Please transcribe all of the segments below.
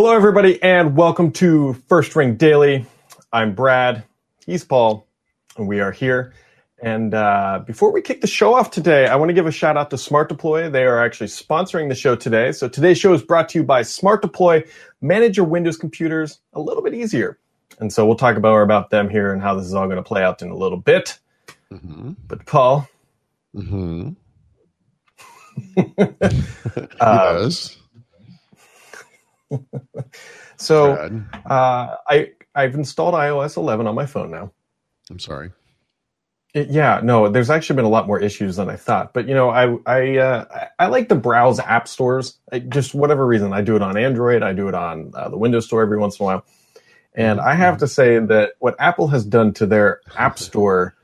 Hello, everybody, and welcome to First Ring Daily. I'm Brad. He's Paul, and we are here. And uh, before we kick the show off today, I want to give a shout out to Smart Deploy. They are actually sponsoring the show today. So today's show is brought to you by Smart Deploy. Manage your Windows computers a little bit easier. And so we'll talk about more about them here and how this is all going to play out in a little bit. Mm-hmm. But Paul, mm-hmm. uh, yes. so uh, I I've installed iOS 11 on my phone now. I'm sorry. It, yeah, no, there's actually been a lot more issues than I thought. But you know, I I uh, I like to browse app stores. I, just whatever reason, I do it on Android. I do it on uh, the Windows Store every once in a while. And I have to say that what Apple has done to their App Store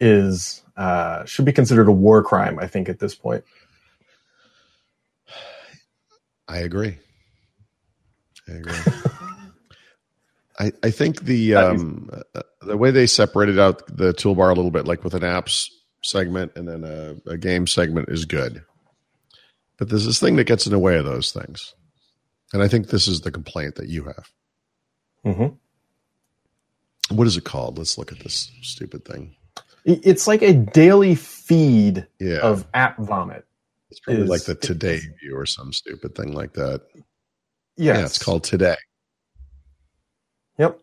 is uh, should be considered a war crime. I think at this point. I agree. I agree. I, I think the um, the way they separated out the toolbar a little bit, like with an apps segment and then a, a game segment, is good. But there's this thing that gets in the way of those things, and I think this is the complaint that you have. Mm-hmm. What is it called? Let's look at this stupid thing. It's like a daily feed yeah. of app vomit. It's probably is, like the Today view or some stupid thing like that. Yes. Yeah, it's called Today. Yep.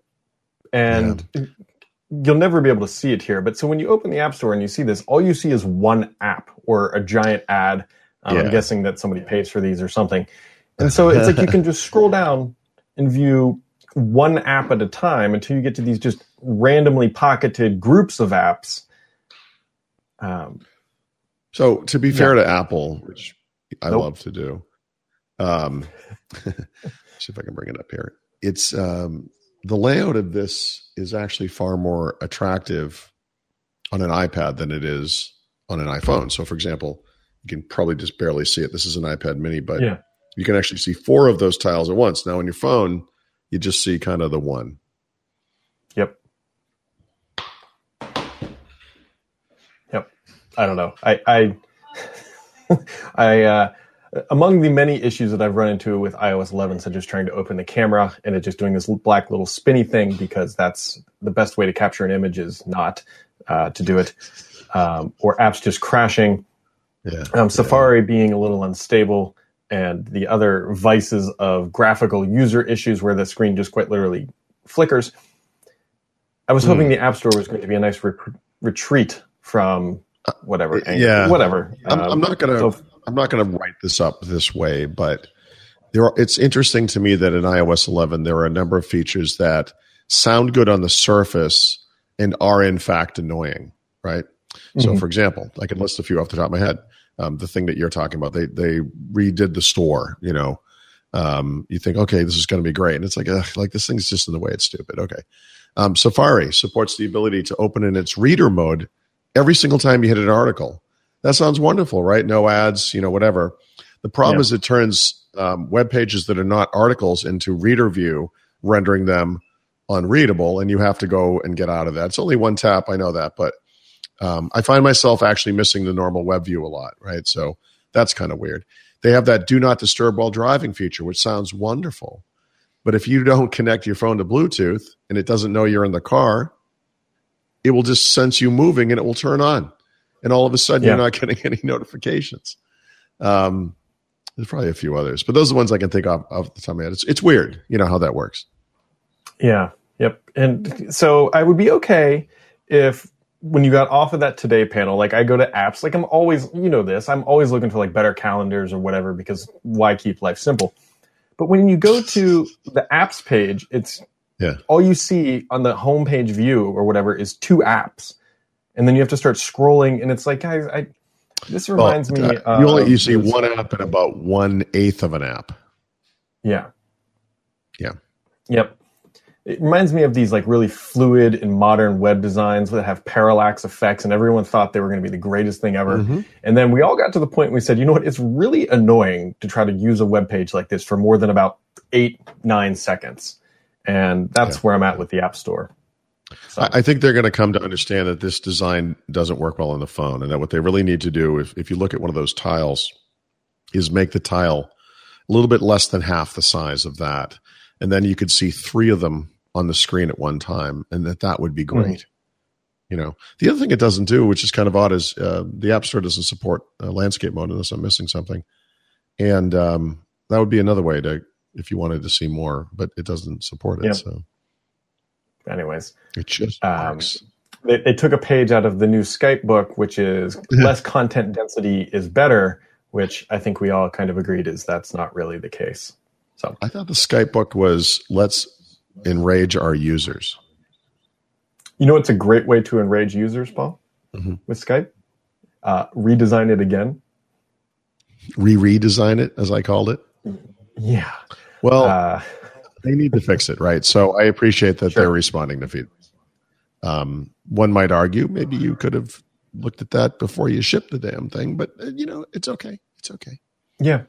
And yeah. you'll never be able to see it here. But so when you open the App Store and you see this, all you see is one app or a giant ad. Um, yeah. I'm guessing that somebody pays for these or something. And so it's like you can just scroll down and view one app at a time until you get to these just randomly pocketed groups of apps. Um, so to be fair yeah. to Apple, which I nope. love to do, um, see if I can bring it up here. It's um, the layout of this is actually far more attractive on an iPad than it is on an iPhone. So, for example, you can probably just barely see it. This is an iPad Mini, but yeah. you can actually see four of those tiles at once. Now, on your phone, you just see kind of the one. Yep. Yep. I don't know. I I I uh, among the many issues that I've run into with iOS 11, such as trying to open the camera and it just doing this black little spinny thing because that's the best way to capture an image is not uh, to do it, um, or apps just crashing. Yeah. Um, Safari yeah. being a little unstable and the other vices of graphical user issues where the screen just quite literally flickers. I was mm. hoping the App Store was going to be a nice re- retreat from whatever. Uh, yeah, whatever. I'm, um, I'm not gonna. So, I'm not gonna write this up this way, but there. Are, it's interesting to me that in iOS 11 there are a number of features that sound good on the surface and are in fact annoying. Right. Mm-hmm. So, for example, I can list a few off the top of my head um, the thing that you're talking about. They they redid the store. You know, um, you think, okay, this is going to be great, and it's like, ugh, like this thing's just in the way. It's stupid. Okay, um, Safari supports the ability to open in its reader mode every single time you hit an article. That sounds wonderful, right? No ads, you know, whatever. The problem yeah. is it turns um, web pages that are not articles into reader view, rendering them unreadable, and you have to go and get out of that. It's only one tap, I know that, but um, I find myself actually missing the normal web view a lot, right? So that's kind of weird. They have that do not disturb while driving feature, which sounds wonderful. But if you don't connect your phone to Bluetooth and it doesn't know you're in the car, it will just sense you moving and it will turn on. And all of a sudden, yeah. you're not getting any notifications. Um, there's probably a few others, but those are the ones I can think of off the top of my head. It's, it's weird, you know, how that works. Yeah. Yep. And so I would be okay if when you got off of that today panel, like I go to apps, like I'm always, you know, this, I'm always looking for like better calendars or whatever because why keep life simple? But when you go to the apps page, it's yeah. all you see on the homepage view or whatever is two apps. And then you have to start scrolling and it's like, guys, I, this reminds well, me. Uh, you only you see one app and about one eighth of an app. Yeah. Yeah. Yep it reminds me of these like really fluid and modern web designs that have parallax effects and everyone thought they were going to be the greatest thing ever mm-hmm. and then we all got to the point we said you know what it's really annoying to try to use a web page like this for more than about eight nine seconds and that's yeah. where i'm at with the app store so. I think they're going to come to understand that this design doesn't work well on the phone, and that what they really need to do, if, if you look at one of those tiles, is make the tile a little bit less than half the size of that, and then you could see three of them on the screen at one time, and that that would be great. Mm-hmm. You know, the other thing it doesn't do, which is kind of odd, is uh, the App Store doesn't support uh, landscape mode unless I'm missing something, and um, that would be another way to if you wanted to see more, but it doesn't support it. So, anyways, it just um, they, they, took a page out of the new Skype book, which is less content density is better, which I think we all kind of agreed is that's not really the case. So I thought the Skype book was let's enrage our users. You know, it's a great way to enrage users, Paul, mm-hmm. with Skype. Uh, redesign it again. Re redesign it, as I called it. Yeah. Well, uh, they need to fix it, right? So I appreciate that sure. they're responding to feedback. Um, one might argue maybe you could have looked at that before you shipped the damn thing, but uh, you know, it's okay. It's okay. Yeah.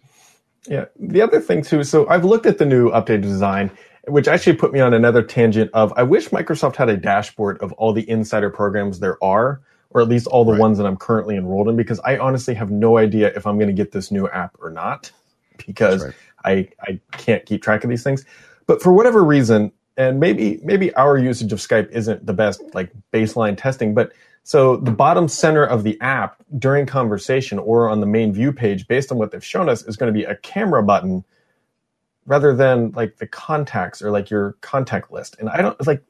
Yeah. The other thing too, so I've looked at the new updated design which actually put me on another tangent of I wish Microsoft had a dashboard of all the insider programs there are, or at least all the right. ones that I'm currently enrolled in, because I honestly have no idea if I'm going to get this new app or not, because right. I I can't keep track of these things. But for whatever reason, and maybe maybe our usage of Skype isn't the best like baseline testing, but so the bottom center of the app during conversation or on the main view page, based on what they've shown us, is going to be a camera button rather than like the contacts or like your contact list. And I don't like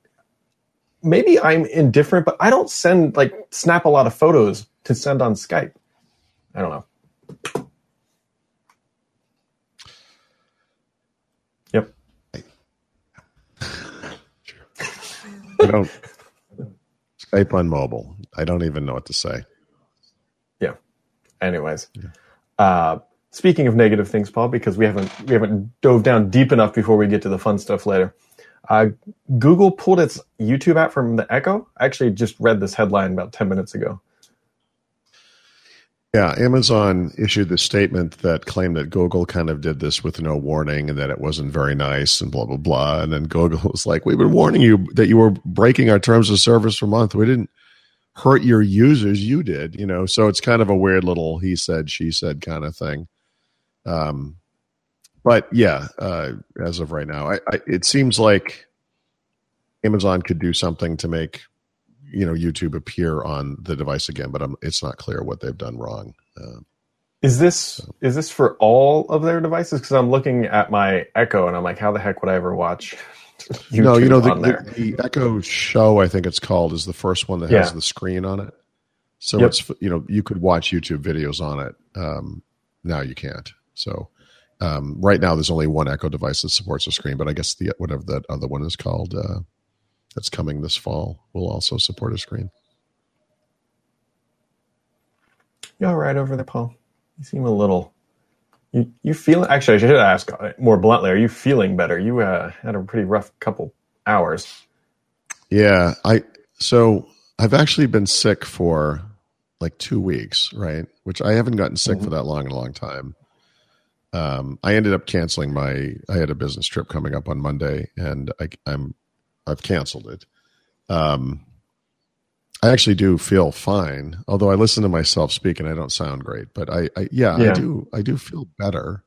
maybe I'm indifferent, but I don't send like snap a lot of photos to send on Skype. I don't know. Yep. I don't Skype on mobile. I don't even know what to say. Yeah. Anyways. Yeah. Uh Speaking of negative things, Paul, because we haven't we haven't dove down deep enough before we get to the fun stuff later. Uh, Google pulled its YouTube app from the Echo. I actually just read this headline about ten minutes ago. Yeah, Amazon issued the statement that claimed that Google kind of did this with no warning and that it wasn't very nice and blah blah blah. And then Google was like, "We've been warning you that you were breaking our terms of service for a month. We didn't hurt your users. You did, you know." So it's kind of a weird little he said, she said kind of thing. Um, but yeah, uh, as of right now, I, I, it seems like Amazon could do something to make you know YouTube appear on the device again, but I'm, it's not clear what they've done wrong. Uh, is this so. is this for all of their devices? Because I'm looking at my Echo and I'm like, how the heck would I ever watch? YouTube no, you know the, the, the, Echo Show, I think it's called, is the first one that has yeah. the screen on it. So yep. it's you know you could watch YouTube videos on it. Um, now you can't. So um, right now, there's only one Echo device that supports a screen, but I guess the whatever that other one is called uh, that's coming this fall will also support a screen. You all right over there, Paul? You seem a little. You you feel actually? I should ask more bluntly. Are you feeling better? You uh, had a pretty rough couple hours. Yeah, I so I've actually been sick for like two weeks, right? Which I haven't gotten sick mm-hmm. for that long in a long time um, I ended up canceling my. I had a business trip coming up on Monday, and I, am I've canceled it. Um, I actually do feel fine, although I listen to myself speak and I don't sound great. But I, I yeah, yeah, I do. I do feel better.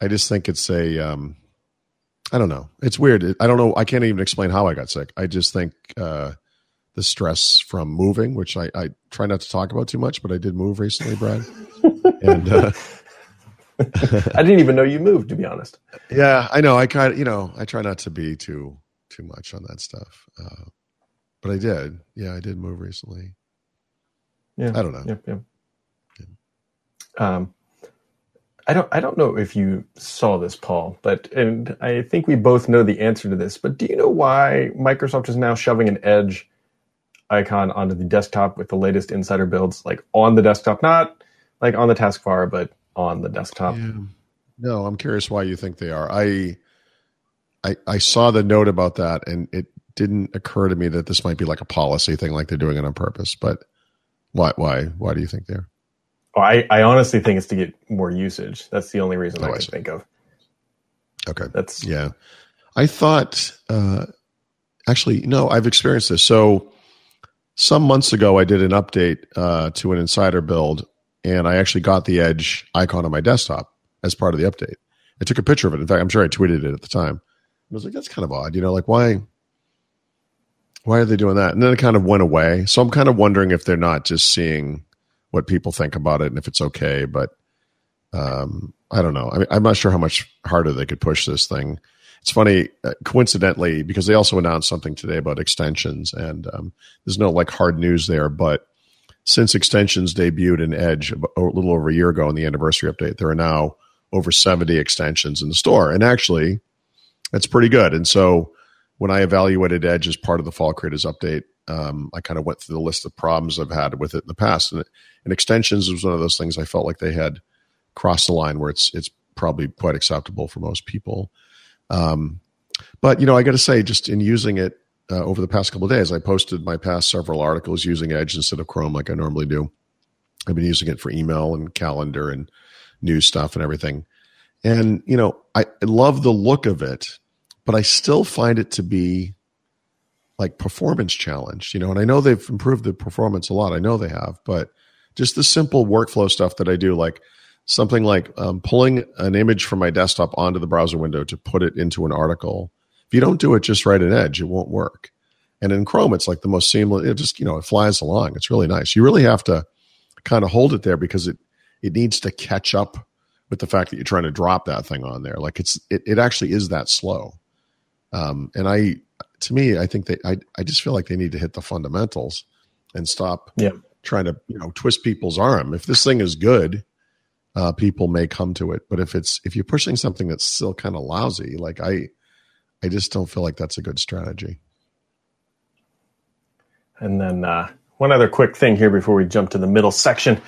I just think it's a. Um, I don't know. It's weird. I don't know. I can't even explain how I got sick. I just think uh, the stress from moving, which I, I try not to talk about too much, but I did move recently, Brad. and uh, I didn't even know you moved, to be honest. Yeah, I know. I kind of, you know, I try not to be too too much on that stuff, uh, but I did. Yeah, I did move recently. Yeah, I don't know. Yep, yep. Yeah. Um, I don't. I don't know if you saw this, Paul, but and I think we both know the answer to this. But do you know why Microsoft is now shoving an Edge icon onto the desktop with the latest Insider builds, like on the desktop, not like on the taskbar, but on the desktop. Yeah. No, I'm curious why you think they are. I, I I saw the note about that, and it didn't occur to me that this might be like a policy thing, like they're doing it on purpose. But why why why do you think they're? Oh, I I honestly think it's to get more usage. That's the only reason oh, I can think of. Okay, that's yeah. I thought uh, actually no, I've experienced this. So some months ago, I did an update uh, to an insider build and I actually got the Edge icon on my desktop. as part of the update. I took a picture of it. In fact, I'm sure I tweeted it at the time. I was like, that's kind of odd. You know, like why why are they doing that? And then it kind of went away. So I'm kind of wondering if they're not just seeing what people think about it and if it's okay. But um, I don't know. I mean, I'm not sure how much harder they could push this thing. It's funny, uh, coincidentally, because they also announced something today about extensions, and um, there's no like hard news there. But since extensions debuted in Edge a little over a year ago in the anniversary update, there are now over 70 extensions in the store, and actually, that's pretty good. And so when I evaluated Edge as part of the Fall Creators update, um, I kind of went through the list of problems I've had with it in the past, and, and extensions was one of those things I felt like they had crossed the line where it's it's probably quite acceptable for most people. Um, but you know, I got to say, just in using it uh, over the past couple of days, I posted my past several articles using Edge instead of Chrome, like I normally do. I've been using it for email and calendar and news stuff and everything. And you know, I love the look of it but I still find it to be like performance challenged, you know, and I know they've improved the performance a lot. I know they have, but just the simple workflow stuff that I do, like something like um, pulling an image from my desktop onto the browser window to put it into an article. If you don't do it just right in Edge, it won't work. And in Chrome, it's like the most seamless. It just you know it flies along. It's really nice. You really have to kind of hold it there because it it needs to catch up with the fact that you're trying to drop that thing on there. Like it's it, it actually is that slow. Um, and I, to me, I think they, I, I just feel like they need to hit the fundamentals and stop yeah. trying to, you know, twist people's arm. If this thing is good, uh, people may come to it. But if it's, if you're pushing something that's still kind of lousy, like I, I just don't feel like that's a good strategy. And then uh, one other quick thing here before we jump to the middle section.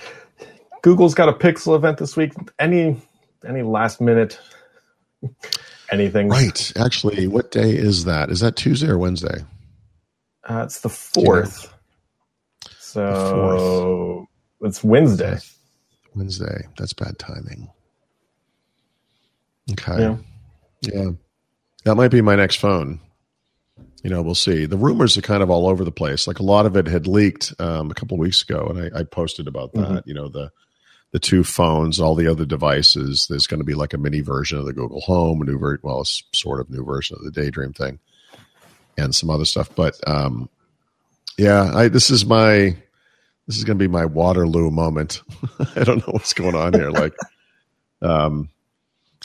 Google's got a Pixel event this week. Any any last minute anything. Right. Actually, what day is that? Is that Tuesday or Wednesday? Uh, it's the fourth. So the fourth. it's Wednesday. Wednesday. That's bad timing. Okay. Yeah. yeah. That might be my next phone. You know, we'll see. The rumors are kind of all over the place. Like a lot of it had leaked um, a couple weeks ago, and I, I posted about that. Mm-hmm. You know, the the two phones, all the other devices. There's going to be like a mini version of the Google Home, a new ver- well, a sort of new version of the Daydream thing, and some other stuff. But um, yeah, I, this is my this is going to be my Waterloo moment. I don't know what's going on here. Like, um,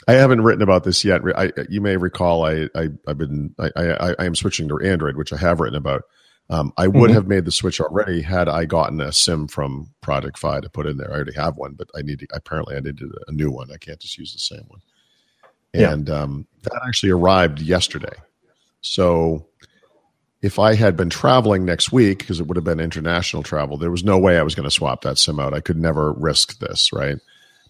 I haven't written about this yet. I, you may recall I, I have been I, I I am switching to Android, which I have written about. Um, I would mm-hmm. have made the switch already had I gotten a sim from Project Fi to put in there. I already have one, but I need to, apparently I needed a new one. I can't just use the same one. And yeah. um, that actually arrived yesterday. So if I had been traveling next week, because it would have been international travel, there was no way I was going to swap that sim out. I could never risk this, right?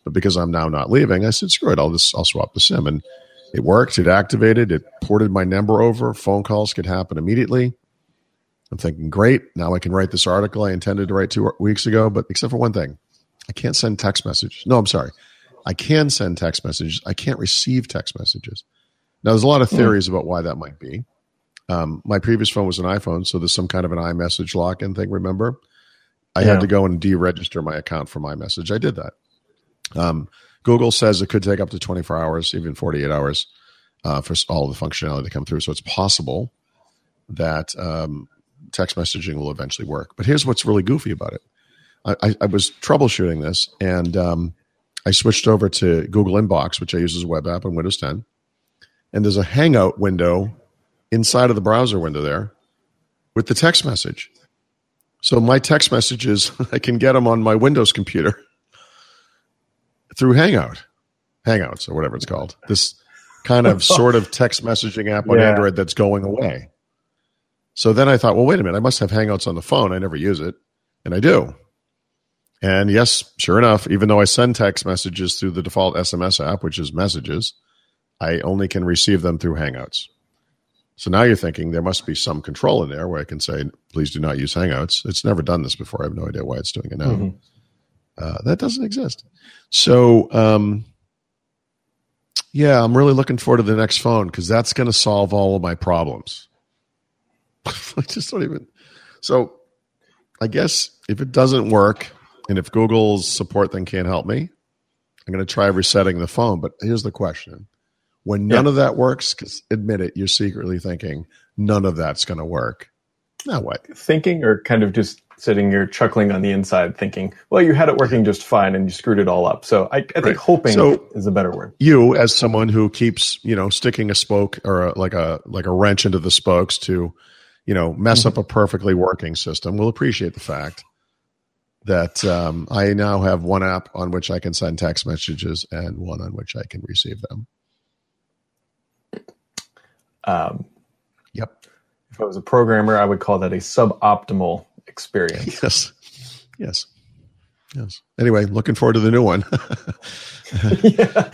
But because I'm now not leaving, I said, screw it, I'll just I'll swap the sim. And it worked. It activated. It ported my number over. Phone calls could happen immediately. I'm thinking, great. Now I can write this article I intended to write two weeks ago, but except for one thing, I can't send text messages. No, I'm sorry. I can send text messages. I can't receive text messages. Now, there's a lot of hmm. theories about why that might be. Um, my previous phone was an iPhone, so there's some kind of an iMessage lock-in thing. Remember, I yeah. had to go and deregister my account for iMessage. I did that. Um, Google says it could take up to 24 hours, even 48 hours, uh, for all the functionality to come through. So it's possible that um, text messaging will eventually work. But here's what's really goofy about it. I, I, I was troubleshooting this and um, I switched over to Google Inbox, which I use as a web app on Windows 10. And there's a Hangout window inside of the browser window there with the text message. So my text messages, I can get them on my Windows computer through Hangout, Hangouts or whatever it's called. This kind of sort of text messaging app on yeah. Android that's going away. So then I thought, well, wait a minute, I must have Hangouts on the phone. I never use it. And I do. And yes, sure enough, even though I send text messages through the default SMS app, which is messages, I only can receive them through Hangouts. So now you're thinking there must be some control in there where I can say, please do not use Hangouts. It's never done this before. I have no idea why it's doing it now. Mm-hmm. Uh, that doesn't exist. So, um, yeah, I'm really looking forward to the next phone because that's going to solve all of my problems. I just don't even. So, I guess if it doesn't work, and if Google's support thing can't help me, I'm going to try resetting the phone. But here's the question: When none Yeah. of that works, because admit it, you're secretly thinking none of that's going to work. Now what? Thinking or kind of just sitting here chuckling on the inside, thinking, well, you had it working just fine and you screwed it all up. So I, I think Right. hoping So- is a better word. You, as someone who keeps you know sticking a spoke or a, like a like a wrench into the spokes to, you know, mess up a perfectly working system, will appreciate the fact that um, I now have one app on which I can send text messages and one on which I can receive them. Um, Yep. if I was a programmer, I would call that a suboptimal experience. Yes. Yes. Yes. Anyway, looking forward to the new one. yeah.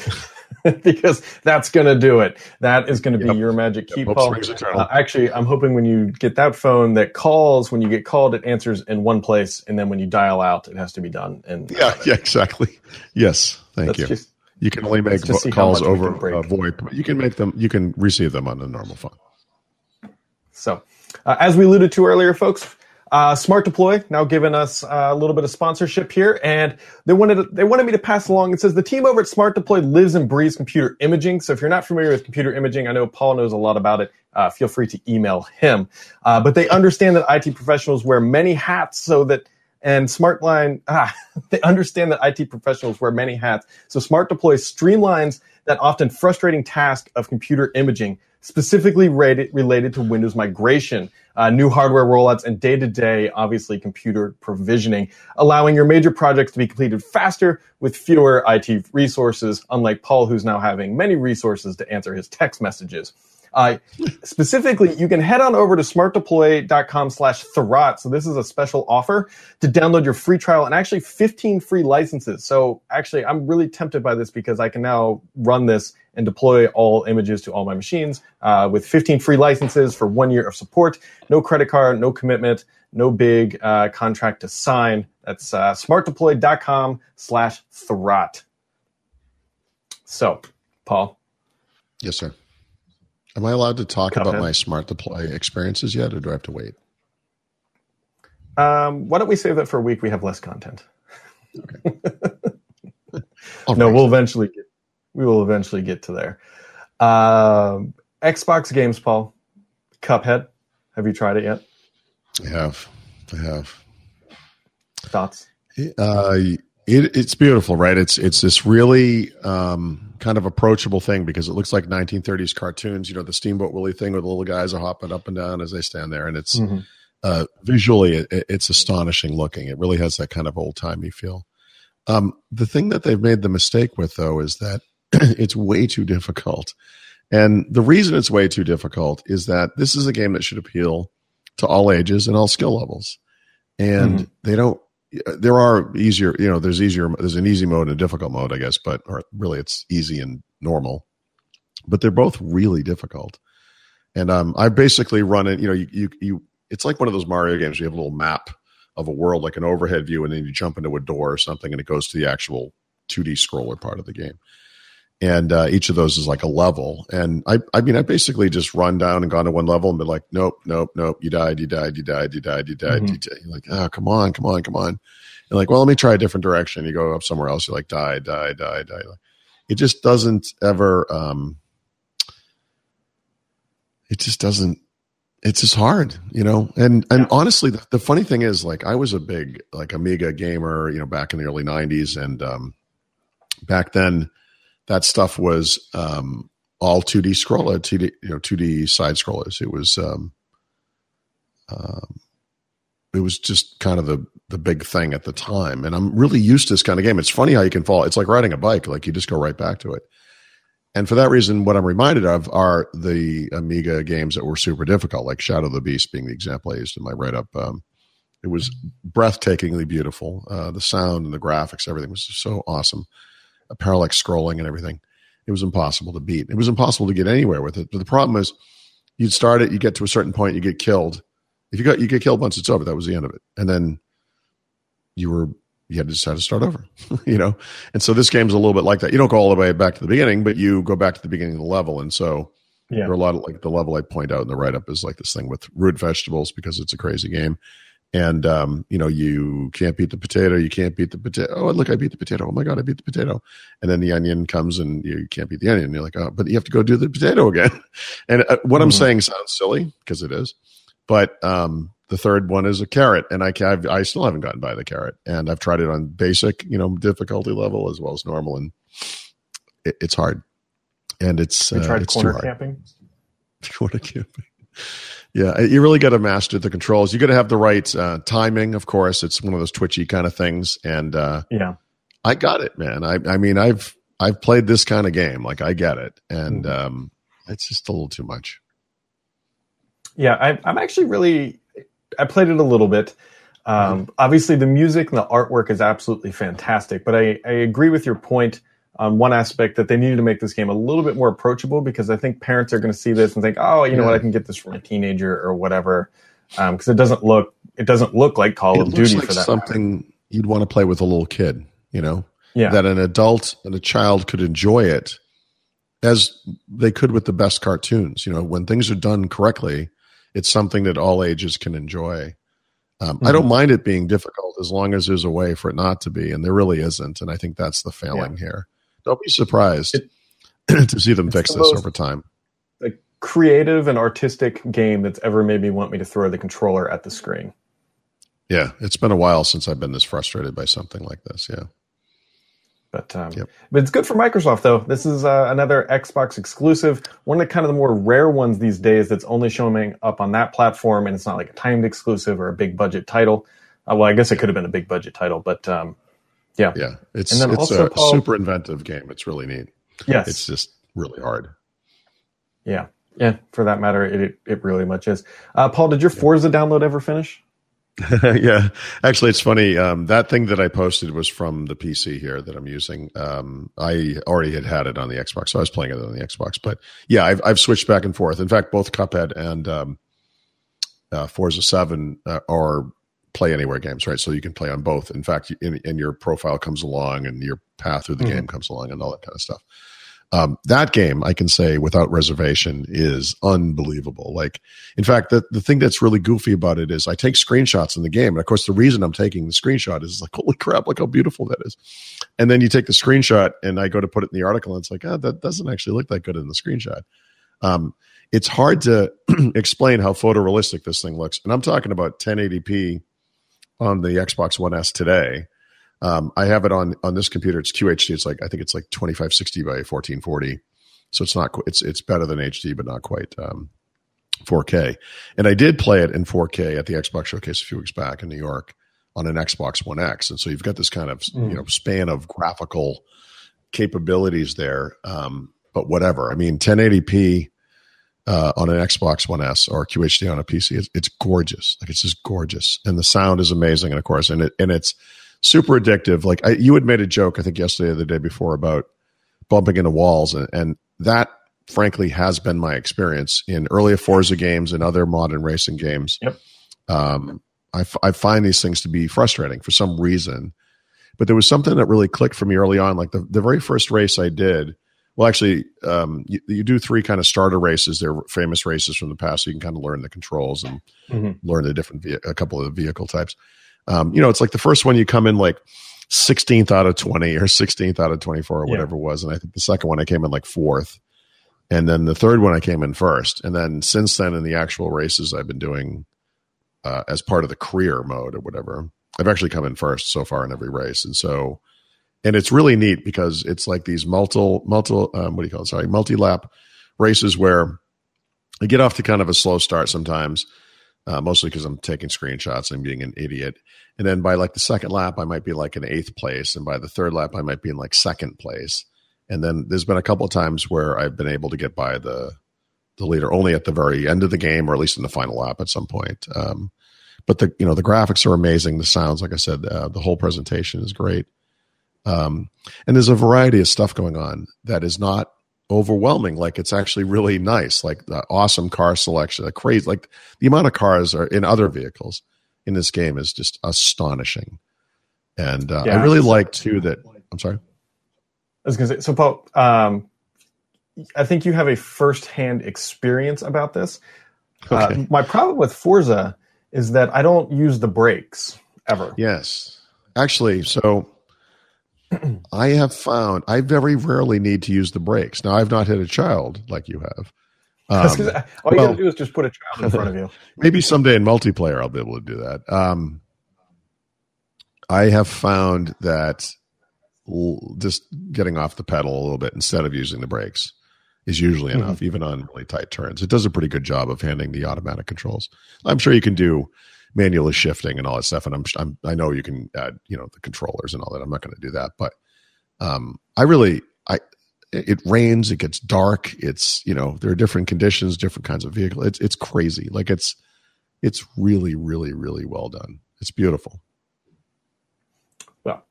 because that's going to do it. That is going to be your magic key, Paul. Uh, actually, I'm hoping when you get that phone that calls, when you get called, it answers in one place, and then when you dial out, it has to be done. And yeah, yeah, exactly. Yes. Thank Let's you. just you can only make vo- calls over uh, VoIP. but You can make them. You can receive them on a normal phone. So, uh, as we alluded to earlier, folks, uh, Smart Deploy now giving us uh, a little bit of sponsorship here, and they wanted they wanted me to pass along. It says the team over at Smart Deploy lives and breathes computer imaging. So, if you're not familiar with computer imaging, I know Paul knows a lot about it. Uh, feel free to email him. Uh, but they understand that IT professionals wear many hats, so that and SmartLine ah, they understand that IT professionals wear many hats. So, Smart Deploy streamlines that often frustrating task of computer imaging, specifically rated, related to Windows migration, uh, new hardware rollouts, and day to day, obviously, computer provisioning, allowing your major projects to be completed faster with fewer IT resources, unlike Paul, who's now having many resources to answer his text messages. Uh, specifically, you can head on over to smartdeploy.com slash Thurrott. So this is a special offer to download your free trial and actually 15 free licenses. So actually, I'm really tempted by this because I can now run this and deploy all images to all my machines uh, with 15 free licenses for one year of support. No credit card, no commitment, no big uh, contract to sign. That's uh, smartdeploy.com slash Thurrott. So, Paul. Yes, sir. Am I allowed to talk about my smart deploy experiences yet, or do I have to wait? Um, why don't we save that for a week? We have less content. All no, we'll eventually get. We will eventually get to there. Um, Xbox games, Paul. Cuphead. Have you tried it yet? I have. I have. Thoughts? Uh, it, it's beautiful, right? It's it's this really um, kind of approachable thing because it looks like 1930s cartoons. You know, the Steamboat Willie thing where the little guys are hopping up and down as they stand there, and it's Mhm. uh, visually it, it's astonishing looking. It really has that kind of old timey feel. Um, the thing that they've made the mistake with though is that it's way too difficult, and the reason it's way too difficult is that this is a game that should appeal to all ages and all skill levels, and they don't. There are easier, you know. There's easier. There's an easy mode and a difficult mode, I guess, but or really it's easy and normal. But they're both really difficult, and um, I basically run it. You know, you you you it's like one of those Mario games. You have a little map of a world, like an overhead view, and then you jump into a door or something, and it goes to the actual 2D scroller part of the game. And uh, each of those is like a level. And I, I mean, I basically just run down and gone to one level and been like, nope, nope, nope. You died, you died, you died, you died, you died. Mhm. You died. You're like, oh, come on, come on, come on. You're like, well, let me try a different direction. You go up somewhere else. You're like, die, die, die, die. It just doesn't ever. Um, it just doesn't it's just hard, you know. And and Yeah. honestly, the, the funny thing is, like, I was a big like Amiga gamer, you know, back in the early '90s, and um, back then, that stuff was um, all 2D scroller, 2D, you know, 2D side scrollers. It was, um, um, it was just kind of the the big thing at the time. And I'm really used to this kind of game. It's funny how you can fall. It's like riding a bike; like you just go right back to it. And for that reason, what I'm reminded of are the Amiga games that were super difficult, like Shadow of the Beast being the example I used in my write up. Um, it was breathtakingly beautiful. Uh, the sound and the graphics, everything was so awesome. A parallax scrolling and everything. It was impossible to beat. It was impossible to get anywhere with it. But the problem is, you'd start it, you get to a certain point, you get killed. If you got you get killed once, it's over. That was the end of it. And then you were you had to decide to start over, you know. And so this game's a little bit like that. You don't go all the way back to the beginning, but you go back to the beginning of the level. And so Yeah. there are a lot of like the level I point out in the write up is like this thing with root vegetables because it's a crazy game. And um, you know you can't beat the potato you can't beat the potato. Oh look i beat the potato. Oh my god i beat the potato. And then the onion comes and you can't beat the onion. You're like oh but you have to go do the potato again. And uh, what mm-hmm. i'm saying sounds silly because it is but um, the third one is a carrot. And I, I've, I still haven't gotten by the carrot. And i've tried it on basic you know difficulty level as well as normal. And it, it's hard. And it's you tried uh, it's corner camping? Corner camping yeah, you really got to master the controls. You got to have the right uh, timing. Of course, it's one of those twitchy kind of things, and uh, yeah, I got it, man. I, I mean, I've I've played this kind of game, like I get it, and mm-hmm. um, it's just a little too much. Yeah, I, I'm actually really. I played it a little bit. Um, mm-hmm. Obviously, the music and the artwork is absolutely fantastic, but I, I agree with your point on one aspect that they needed to make this game a little bit more approachable because I think parents are going to see this and think, oh, you know what, I can get this from a teenager or whatever, because um, it doesn't look it doesn't look like Call it of Duty like for that. Something matter. you'd want to play with a little kid, you know, yeah. that an adult and a child could enjoy it as they could with the best cartoons. You know, when things are done correctly, it's something that all ages can enjoy. Um, mm-hmm. I don't mind it being difficult as long as there's a way for it not to be, and there really isn't. And I think that's the failing yeah. here. Don't be surprised it, to see them fix the this over time. A creative and artistic game that's ever made me want me to throw the controller at the screen. Yeah, it's been a while since I've been this frustrated by something like this. Yeah. But um, yep. but it's good for Microsoft though. This is uh, another Xbox exclusive, one of the kind of the more rare ones these days that's only showing up on that platform, and it's not like a timed exclusive or a big budget title. Uh, well, I guess it could have been a big budget title, but um, yeah. Yeah. It's it's a Paul, super inventive game. It's really neat. Yes. It's just really hard. Yeah. Yeah. For that matter, it it really much is. Uh, Paul, did your Forza download ever finish? yeah, actually, it's funny. Um, that thing that I posted was from the PC here that I'm using. Um, I already had had it on the Xbox, so I was playing it on the Xbox. But yeah, I've I've switched back and forth. In fact, both Cuphead and um, uh, Forza Seven uh, are play anywhere games, right? So you can play on both. In fact, in, in your profile comes along and your path through the mm-hmm. game comes along and all that kind of stuff. Um, that game, I can say without reservation, is unbelievable. Like, in fact, the, the thing that's really goofy about it is I take screenshots in the game. And of course, the reason I'm taking the screenshot is like, holy crap, look how beautiful that is. And then you take the screenshot and I go to put it in the article and it's like, oh, that doesn't actually look that good in the screenshot. Um, it's hard to explain how photorealistic this thing looks. And I'm talking about 1080p on the Xbox One S today. Um, I have it on on this computer. It's QHD. It's like I think it's like twenty five sixty by fourteen forty. So it's not it's it's better than HD, but not quite um, 4K. And I did play it in 4K at the Xbox Showcase a few weeks back in New York on an Xbox One X. And so you've got this kind of mm. you know span of graphical capabilities there. Um, but whatever. I mean, 1080p uh, on an Xbox One S or QHD on a PC. It's, it's, gorgeous. Like it's just gorgeous, and the sound is amazing. And of course, and it and it's super addictive. Like I, you had made a joke, I think yesterday or the day before about bumping into walls, and, and that frankly has been my experience in earlier Forza games and other modern racing games. Yep. Um, I, f- I find these things to be frustrating for some reason. But there was something that really clicked for me early on. Like the, the very first race I did, well, actually, um, you, you, do three kind of starter races. They're famous races from the past, so you can kind of learn the controls and mm-hmm. learn the different ve- a couple of the vehicle types. Um, you know, it's like the first one you come in like 16th out of 20 or 16th out of 24 or whatever yeah. it was, and I think the second one I came in like fourth, and then the third one I came in first, and then since then in the actual races I've been doing uh, as part of the career mode or whatever, I've actually come in first so far in every race, and so and it's really neat because it's like these multi multi um, what do you call it? Sorry, multi lap races where I get off to kind of a slow start sometimes, uh, mostly because I'm taking screenshots and being an idiot. And then by like the second lap, I might be like in eighth place, and by the third lap, I might be in like second place. And then there's been a couple of times where I've been able to get by the the leader only at the very end of the game, or at least in the final lap at some point. Um, but the you know the graphics are amazing. The sounds, like I said, uh, the whole presentation is great. Um, and there's a variety of stuff going on that is not overwhelming. Like it's actually really nice. Like the awesome car selection, the crazy, like the amount of cars are in other vehicles in this game is just astonishing. And uh, yeah, I really like too that. I'm sorry. I was going to say, so Paul, um, I think you have a firsthand experience about this. Uh, okay. Uh, my problem with Forza is that I don't use the brakes ever. Yes. Actually, so I have found I very rarely need to use the brakes. Now, I've not hit a child like you have. Um, all you well, got to do is just put a child in front of you. Maybe someday in multiplayer I'll be able to do that. Um, I have found that just getting off the pedal a little bit instead of using the brakes is usually mm-hmm. enough, even on really tight turns. It does a pretty good job of handling the automatic controls. I'm sure you can do manually shifting and all that stuff, and I'm, I'm I know you can add you know the controllers and all that. I'm not going to do that, but um, I really I it rains, it gets dark, it's you know there are different conditions, different kinds of vehicle. It's it's crazy. Like it's it's really really really well done. It's beautiful Well,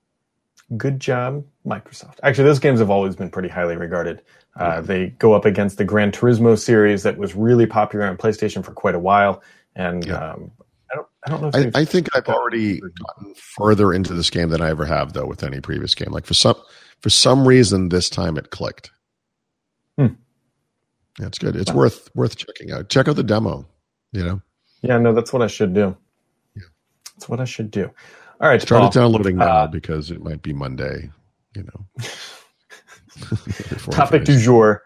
good job, Microsoft. Actually, those games have always been pretty highly regarded. Uh, they go up against the Gran Turismo series that was really popular on PlayStation for quite a while, and yeah. um, I don't, know. I, I, think I've already gotten further into this game than I ever have, though, with any previous game. Like for some for some reason, this time it clicked. Hmm. Yeah, it's good. It's wow. worth worth checking out. Check out the demo. You know. Yeah, no, that's what I should do. Yeah. That's what I should do. All right, start Paul. downloading now uh, because it might be Monday. You know. Topic du jour.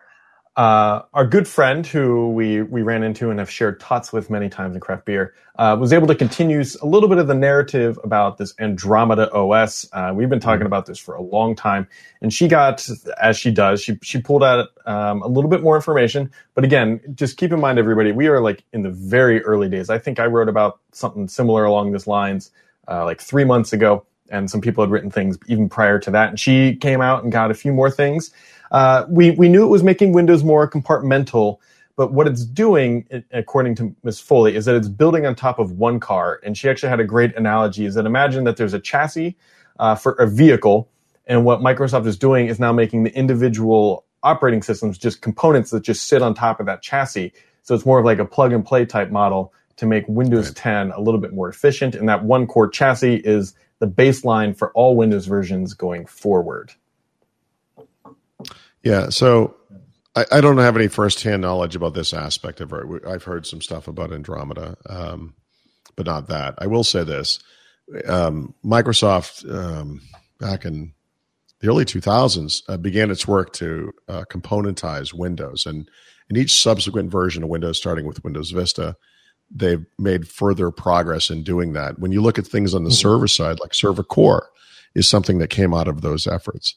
Uh, our good friend, who we we ran into and have shared tots with many times in craft beer, uh, was able to continue a little bit of the narrative about this Andromeda OS. Uh, we've been talking mm-hmm. about this for a long time, and she got, as she does, she she pulled out um, a little bit more information. But again, just keep in mind, everybody, we are like in the very early days. I think I wrote about something similar along these lines uh, like three months ago, and some people had written things even prior to that. And she came out and got a few more things. Uh, we we knew it was making Windows more compartmental, but what it's doing, according to Ms. Foley, is that it's building on top of one core. And she actually had a great analogy: is that imagine that there's a chassis uh, for a vehicle, and what Microsoft is doing is now making the individual operating systems just components that just sit on top of that chassis. So it's more of like a plug and play type model to make Windows right. 10 a little bit more efficient. And that one core chassis is the baseline for all Windows versions going forward. Yeah. So I, I don't have any firsthand knowledge about this aspect of it. I've heard some stuff about Andromeda, um, but not that. I will say this um, Microsoft, um, back in the early 2000s, uh, began its work to uh, componentize Windows. And in each subsequent version of Windows, starting with Windows Vista, they've made further progress in doing that. When you look at things on the mm-hmm. server side, like Server Core is something that came out of those efforts.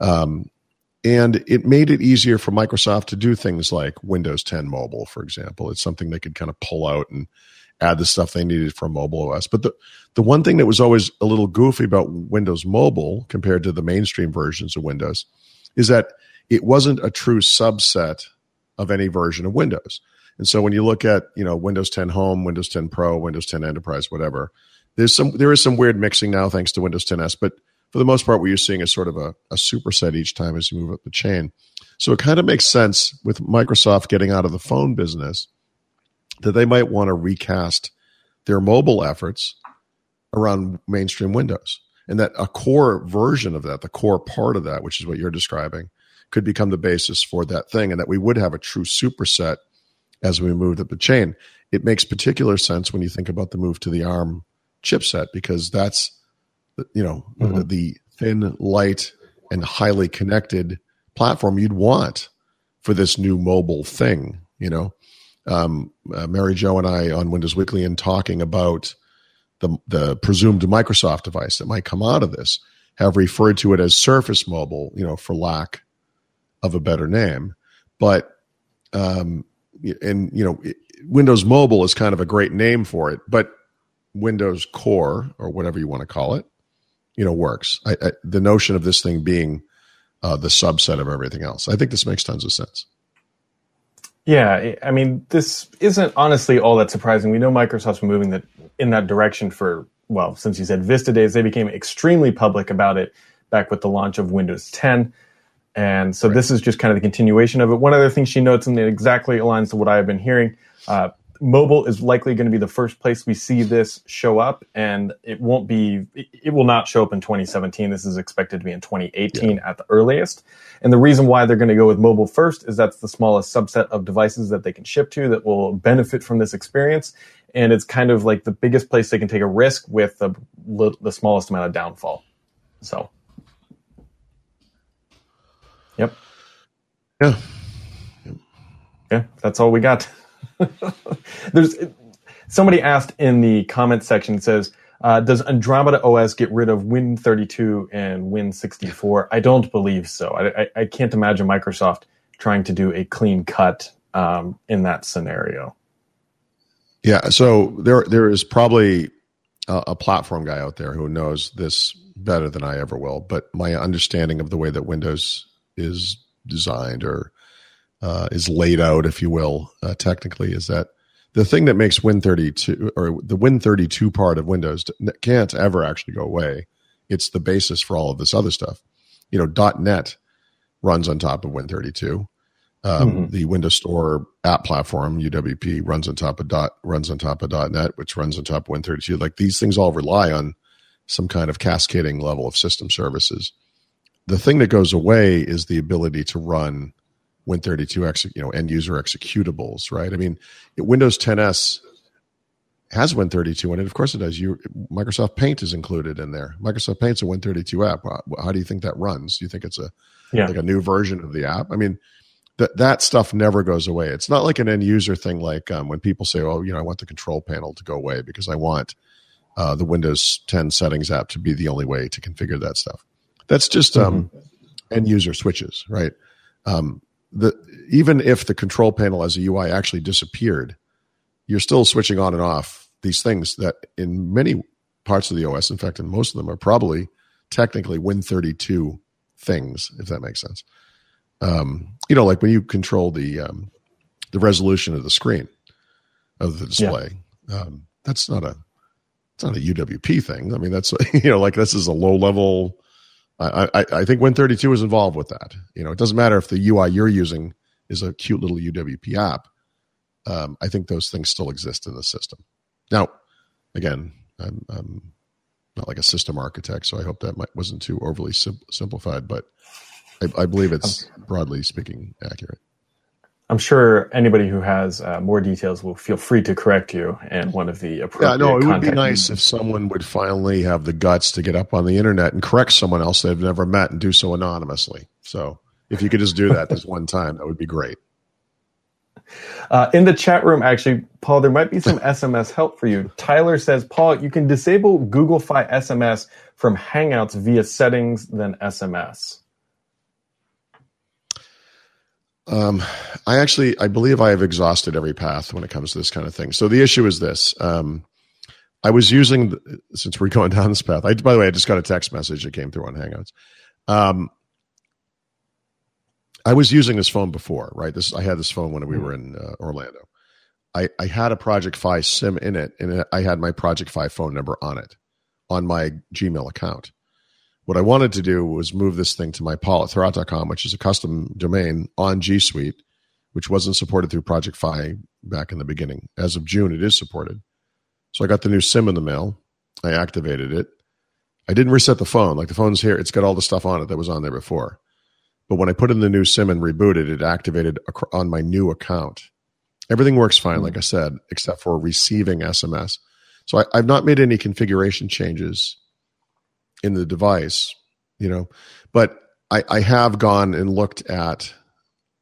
Um, and it made it easier for Microsoft to do things like Windows 10 mobile, for example. It's something they could kind of pull out and add the stuff they needed from mobile OS. But the, the one thing that was always a little goofy about Windows Mobile compared to the mainstream versions of Windows is that it wasn't a true subset of any version of Windows. And so when you look at, you know, Windows 10 Home, Windows 10 Pro, Windows 10 Enterprise, whatever, there's some there is some weird mixing now thanks to Windows 10 S, but for the most part, what you're seeing is sort of a, a superset each time as you move up the chain. So it kind of makes sense with Microsoft getting out of the phone business that they might want to recast their mobile efforts around mainstream Windows. And that a core version of that, the core part of that, which is what you're describing, could become the basis for that thing, and that we would have a true superset as we moved up the chain. It makes particular sense when you think about the move to the ARM chipset because that's you know mm-hmm. the, the thin, light, and highly connected platform you'd want for this new mobile thing. You know, um, uh, Mary Jo and I on Windows Weekly and talking about the the presumed Microsoft device that might come out of this have referred to it as Surface Mobile. You know, for lack of a better name, but um, and you know Windows Mobile is kind of a great name for it, but Windows Core or whatever you want to call it, you know, works. I, I, the notion of this thing being uh, the subset of everything else, I think this makes tons of sense. Yeah, I mean, this isn't honestly all that surprising. We know Microsoft's moving that in that direction for well, since you said Vista days, they became extremely public about it back with the launch of Windows 10. And so right. this is just kind of the continuation of it. One other thing she notes, and it exactly aligns to what I have been hearing, uh, mobile is likely going to be the first place we see this show up, and it won't be, it will not show up in 2017. This is expected to be in 2018 yeah. at the earliest. And the reason why they're going to go with mobile first is that's the smallest subset of devices that they can ship to that will benefit from this experience. and it's kind of like the biggest place they can take a risk with the the smallest amount of downfall. So, yep, yeah, yeah. That's all we got. There's somebody asked in the comment section says. Uh, does Andromeda OS get rid of Win32 and Win64? I don't believe so. I, I, I can't imagine Microsoft trying to do a clean cut um, in that scenario. Yeah, so there there is probably a, a, platform guy out there who knows this better than I ever will. But my understanding of the way that Windows is designed or uh, is laid out, if you will, uh, technically, is that the thing that makes Win32 or the Win32 part of Windows can't ever actually go away. It's the basis for all of this other stuff. You know, .NET runs on top of Win32. Um, mm-hmm. The Windows Store app platform UWP runs on top of dot runs on top of .NET, which runs on top of Win32. Like these things all rely on some kind of cascading level of system services. The thing that goes away is the ability to run Win32 ex, you know end user executables, right? I mean, Windows 10 S has Win32 in it. Of course it does. You Microsoft Paint is included in there. Microsoft Paint's a Win32 app. How do you think that runs? Do you think it's a yeah. like a new version of the app? I mean, that that stuff never goes away. It's not like an end user thing, like um, when people say, "Oh, you know, I want the control panel to go away because I want uh, the Windows 10 settings app to be the only way to configure that stuff." That's just um, mm-hmm. end user switches, right? Um, the even if the control panel as a UI actually disappeared, you're still switching on and off these things that in many parts of the OS, in fact, in most of them, are probably technically Win32 things, if that makes sense um, you know, like when you control the um, the resolution of the screen of the display. Yeah. Um, that's not a it's not a UWP thing. I mean, that's you know, like this is a low level. I, I, I think Win32 is involved with that. You know, it doesn't matter if the UI you're using is a cute little UWP app. Um, I think those things still exist in the system. Now, again, I'm, I'm not like a system architect, so I hope that might, wasn't too overly sim- simplified. But I, I believe it's broadly speaking accurate. I'm sure anybody who has uh, more details will feel free to correct you and one of the appropriate. Yeah, no, it would be nice if someone would finally have the guts to get up on the internet and correct someone else they've never met and do so anonymously. So if you could just do that this one time, that would be great. Uh, in the chat room, actually, Paul, there might be some SMS help for you. Tyler says, Paul, you can disable Google Fi SMS from Hangouts via settings, then SMS. Um, I actually, I believe I have exhausted every path when it comes to this kind of thing. So the issue is this. Um, I was using, since we're going down this path, I, by the way, I just got a text message that came through on Hangouts. Um, I was using this phone before, right? This I had this phone when we were in uh, Orlando. I, I had a Project Fi SIM in it, and I had my Project Fi phone number on it, on my Gmail account. What I wanted to do was move this thing to my Paul at which is a custom domain on G Suite, which wasn't supported through Project Fi back in the beginning. As of June, it is supported. So I got the new SIM in the mail. I activated it. I didn't reset the phone. Like the phone's here, it's got all the stuff on it that was on there before. But when I put in the new SIM and rebooted, it activated on my new account. Everything works fine, like mm. I said, except for receiving SMS. So I, have not made any configuration changes in the device, you know. But I, I have gone and looked at.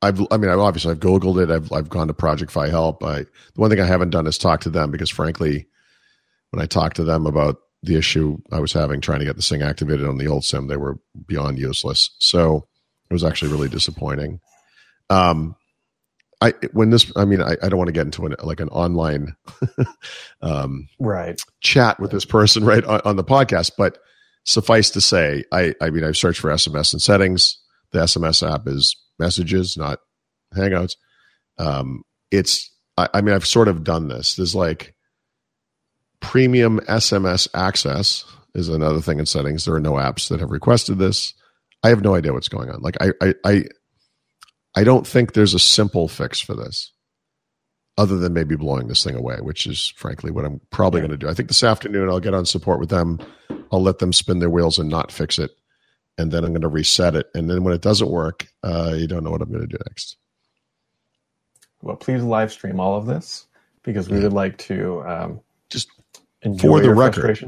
I've, I mean, I've obviously I've googled it. I've, I've gone to Project Fi Help. I, the one thing I haven't done is talk to them because, frankly, when I talked to them about the issue I was having trying to get this thing activated on the old sim, they were beyond useless. So it was actually really disappointing. Um, I when this, I mean, I, I don't want to get into an like an online, um, right chat with this person right on, on the podcast, but suffice to say, I, I mean, I've searched for SMS in settings. The SMS app is messages, not Hangouts. Um, it's, I, I mean, I've sort of done this. There's like premium SMS access is another thing in settings. There are no apps that have requested this. I have no idea what's going on. Like, I, I, I, I don't think there's a simple fix for this other than maybe blowing this thing away, which is frankly what I'm probably yeah. going to do. I think this afternoon I'll get on support with them. I'll let them spin their wheels and not fix it. And then I'm going to reset it. And then when it doesn't work, uh, you don't know what I'm going to do next. Well, please live stream all of this because we would like to um, Just enjoy For the record.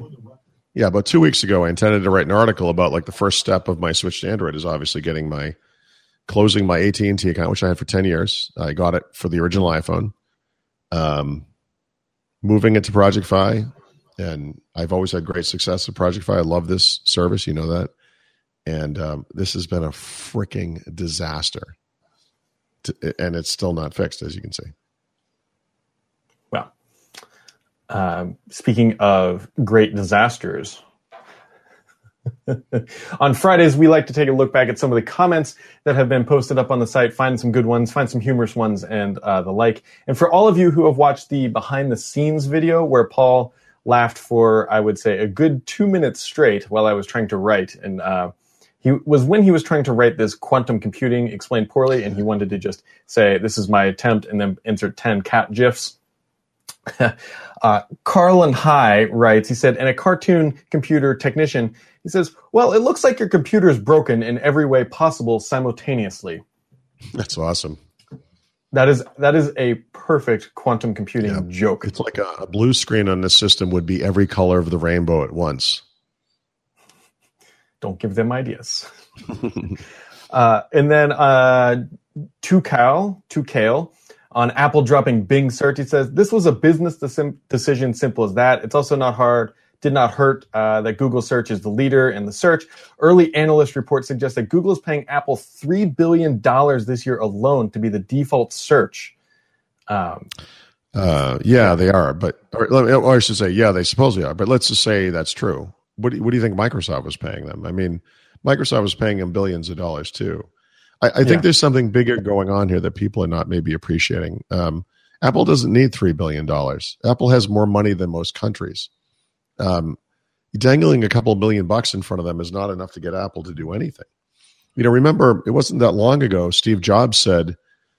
Yeah, about two weeks ago, I intended to write an article about like the first step of my switch to Android is obviously getting my closing my AT and T account, which I had for ten years. I got it for the original iPhone. Um, moving it to Project Fi, and I've always had great success with Project Fi. I love this service, you know that, and um, this has been a freaking disaster, to, and it's still not fixed, as you can see. Well, um, speaking of great disasters, on Fridays we like to take a look back at some of the comments that have been posted up on the site, find some good ones, find some humorous ones, and uh, the like. And for all of you who have watched the behind the scenes video where Paul laughed for, I would say, a good two minutes straight while I was trying to write, and uh, he was when he was trying to write this quantum computing explained poorly, and he wanted to just say, "This is my attempt," and then insert ten cat gifs. uh, Carlin High writes, he said, and a cartoon computer technician, he says, well, it looks like your computer is broken in every way possible simultaneously. That's awesome. That is that is a perfect quantum computing Yeah. joke. It's like a, a blue screen on this system would be every color of the rainbow at once. Don't give them ideas. uh, and then uh, to Cal, to Kale, on Apple dropping Bing search, he says this was a business deci- decision, simple as that. It's also not hard. Did not hurt uh, that Google search is the leader in the search. Early analyst reports suggest that Google is paying Apple three billion dollars this year alone to be the default search. Um, Uh, yeah, they are. But or, or I should say, yeah, they supposedly are. But let's just say that's true. What do you, what do you think Microsoft was paying them? I mean, Microsoft was paying them billions of dollars too. I, I think Yeah. there's something bigger going on here that people are not maybe appreciating. Um, Apple doesn't need three billion dollars. Apple has more money than most countries. Um, dangling a couple million bucks in front of them is not enough to get Apple to do anything. You know, remember it wasn't that long ago. Steve Jobs said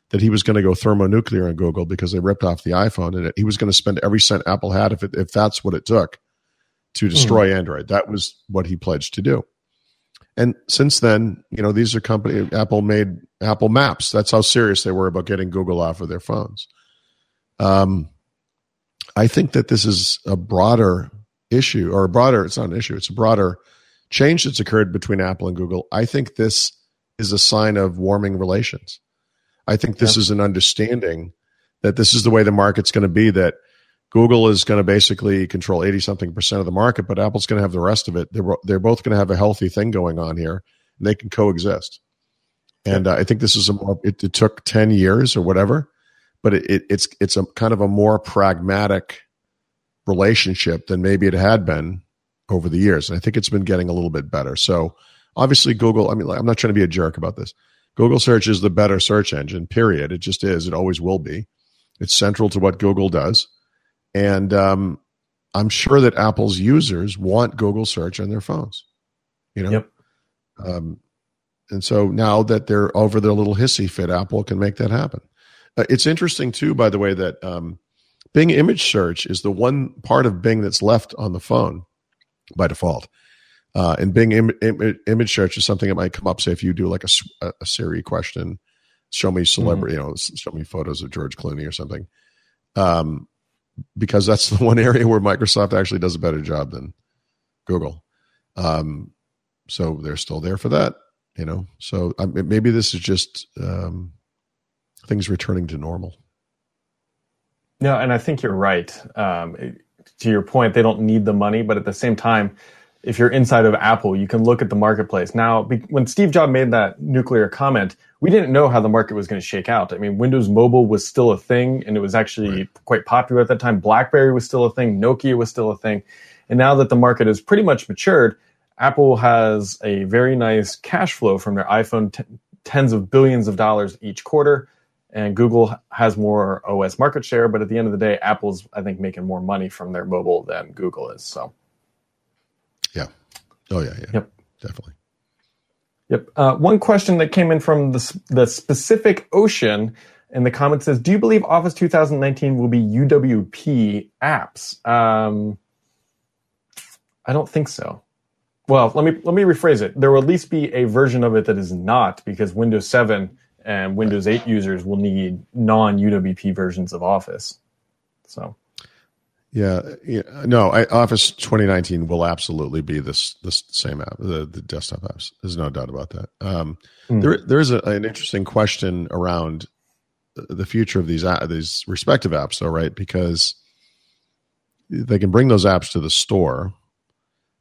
that he was going to go thermonuclear on Google because they ripped off the iPhone, and he was going to spend every cent Apple had if it, if that's what it took to destroy Android. That was what he pledged to do. And since then, you know, these are company Apple made Apple Maps. That's how serious they were about getting Google off of their phones. Um, I think that this is a broader issue, or a broader. It's not an issue. It's a broader change that's occurred between Apple and Google. I think this is a sign of warming relations. I think this Yeah. is an understanding that this is the way the market's going to be. That Google is going to basically control eighty something percent of the market, but Apple's going to have the rest of it. They're they're both going to have a healthy thing going on here, and they can coexist. And uh, I think this is a more. It, it took ten years or whatever, but it, it, it's it's a kind of a more pragmatic relationship than maybe it had been over the years. And I think it's been getting a little bit better. So obviously, Google. I mean, I'm not trying to be a jerk about this. Google search is the better search engine. Period. It just is. It always will be. It's central to what Google does, and um, I'm sure that Apple's users want Google search on their phones. You know. Yep. Um, and so now that they're over their little hissy fit, Apple can make that happen. Uh, it's interesting too, by the way, that um, Bing image search is the one part of Bing that's left on the phone by default. Uh, and Bing Im- Im- image search is something that might come up. Say if you do like a Siri question, show me celebrity, you know, show me photos of George Clooney or something. Um, because that's the one area where Microsoft actually does a better job than Google. Um, so they're still there for that, you know. So um, maybe this is just um, things returning to normal. No, and I think you're right. Um, to your point, they don't need the money, but at the same time, if you're inside of Apple, you can look at the marketplace. Now, when Steve Jobs made that nuclear comment, we didn't know how the market was going to shake out. I mean, Windows Mobile was still a thing, and it was actually Right. quite popular at that time. BlackBerry was still a thing. Nokia was still a thing. And now that the market is pretty much matured, Apple has a very nice cash flow from their iPhone, t- tens of billions of dollars each quarter and Google has more OS market share, but at the end of the day, Apple's I think making more money from their mobile than Google is. So, yeah, Oh yeah, yeah, Yep. definitely. yep. Uh, one question that came in from the the specific ocean in the comments says, "Do you believe Office 2019 will be UWP apps?" Um, I don't think so. Well, let me let me rephrase it. There will at least be a version of it that is not, because Windows 7 and Windows 8 users will need non UWP versions of Office. So, yeah, yeah no, I, Office 2019 will absolutely be this this same app, the, the desktop apps. There's no doubt about that. Um, mm. There there is a, an interesting question around the future of these these respective apps, though, right? Because they can bring those apps to the store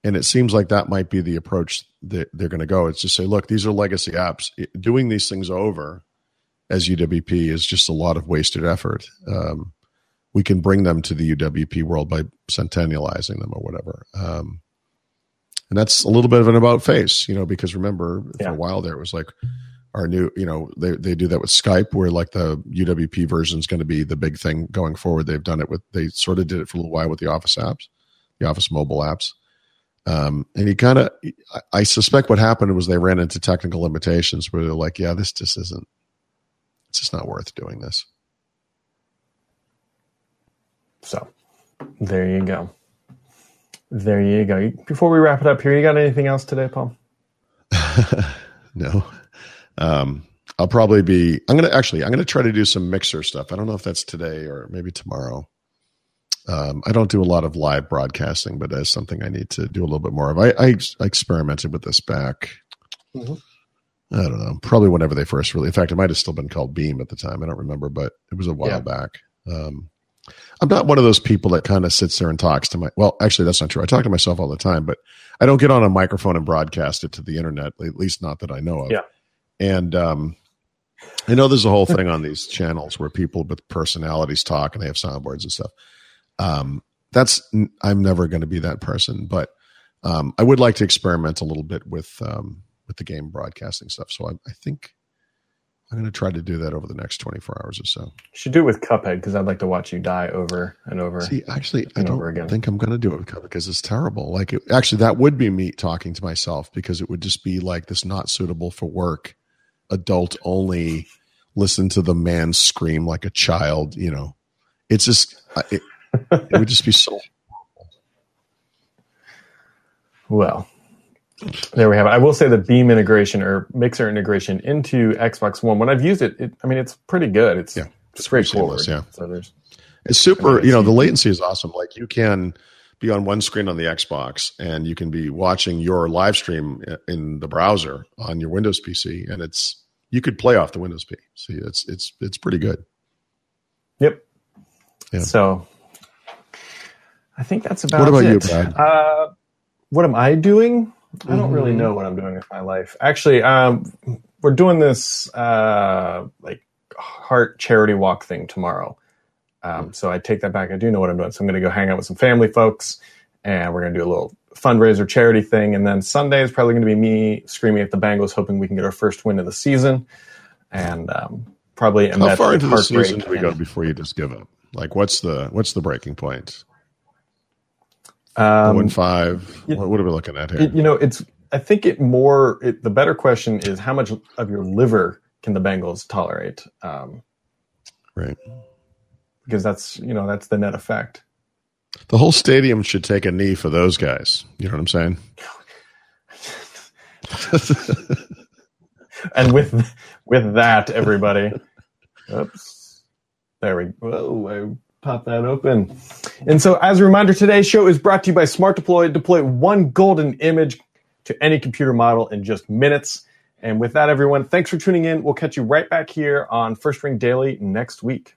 and it seems like that might be the approach that they're going to go. It's just say, look, these are legacy apps. Doing these things over as UWP is just a lot of wasted effort. Um, we can bring them to the UWP world by centennializing them or whatever. Um, and that's a little bit of an about face, you know, because remember yeah. for a while there it was like our new, you know, they, they do that with Skype where like the UWP version is going to be the big thing going forward. They've done it with, they sort of did it for a little while with the Office apps, the Office mobile apps. Um, and he kind of, I suspect what happened was they ran into technical limitations where they're like, yeah, this just isn't, it's just not worth doing this. So there you go. There you go. Before we wrap it up here, you got anything else today, Paul? no. Um, I'll probably be, I'm going to actually, I'm going to try to do some mixer stuff. I don't know if that's today or maybe tomorrow. Um, I don't do a lot of live broadcasting, but that's something I need to do a little bit more of. I, I, I experimented with this back. Mm-hmm. I don't know, probably whenever they first really. In fact, it might have still been called Beam at the time. I don't remember, but it was a while yeah. back. Um, I'm not one of those people that kind of sits there and talks to my. Well, actually, that's not true. I talk to myself all the time, but I don't get on a microphone and broadcast it to the internet. At least not that I know of. Yeah. And um, I know there's a whole thing on these channels where people with personalities talk and they have soundboards and stuff. Um, that's I'm never going to be that person, but um, I would like to experiment a little bit with um, with the game broadcasting stuff. So I, I think I'm going to try to do that over the next 24 hours or so. You should do it with Cuphead because I'd like to watch you die over and over. See, actually, I don't again. think I'm going to do it with Cuphead because it's terrible. Like, it, actually, that would be me talking to myself because it would just be like this not suitable for work, adult only. Listen to the man scream like a child. You know, it's just it, it would just be so. Well, there we have it. I will say the Beam integration or Mixer integration into Xbox One. When I've used it, it I mean, it's pretty good. It's yeah, straightforward. Seamless, yeah. So there's. It's super. You know, the latency is awesome. Like you can be on one screen on the Xbox, and you can be watching your live stream in the browser on your Windows PC, and it's you could play off the Windows PC. See, it's it's it's pretty good. Yep. Yeah. So I think that's about. What about it. you, Brad? Uh, what am I doing? I don't really mm-hmm. know what I'm doing with my life. Actually, um, we're doing this uh, like heart charity walk thing tomorrow. Um, so I take that back. I do know what I'm doing. So I'm going to go hang out with some family folks, and we're going to do a little fundraiser charity thing. And then Sunday is probably going to be me screaming at the Bengals, hoping we can get our first win of the season. And um, probably how far into the season do we go before you just give up? Like, what's the what's the breaking point? Um, One five. what, what, are we looking at here? It, you know, it's. I think it more. It, the better question is how much of your liver can the Bengals tolerate? Um, right. Because that's you know that's the net effect. The whole stadium should take a knee for those guys. You know what I'm saying? and with with that, everybody. Oops. There we. Whoa! Pop that open. And so, as a reminder, today's show is brought to you by Smart Deploy. Deploy one golden image to any computer model in just minutes. And with that, everyone, thanks for tuning in. We'll catch you right back here on First Ring Daily next week.